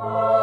Oh.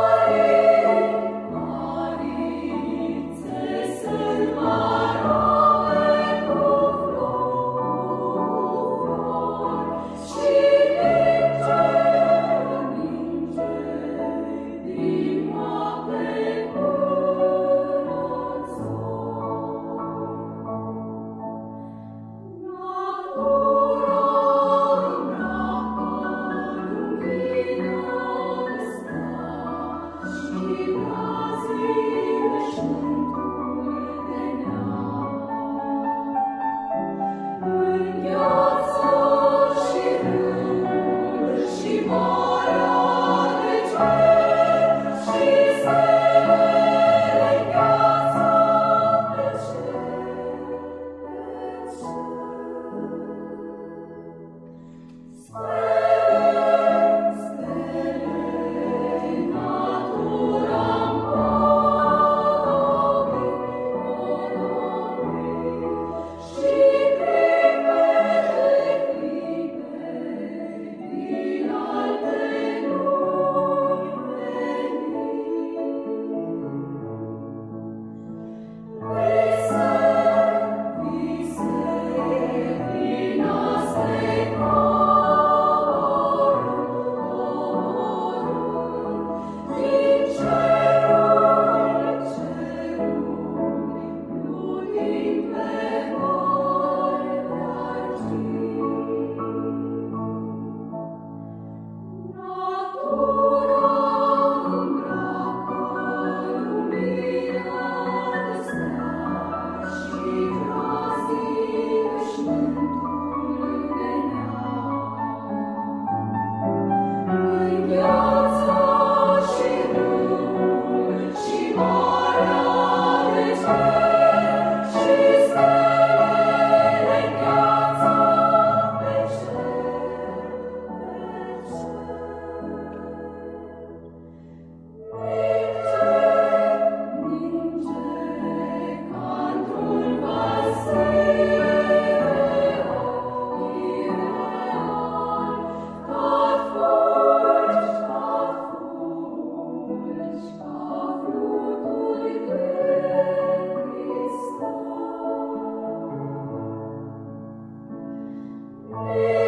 Yeah.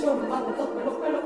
정말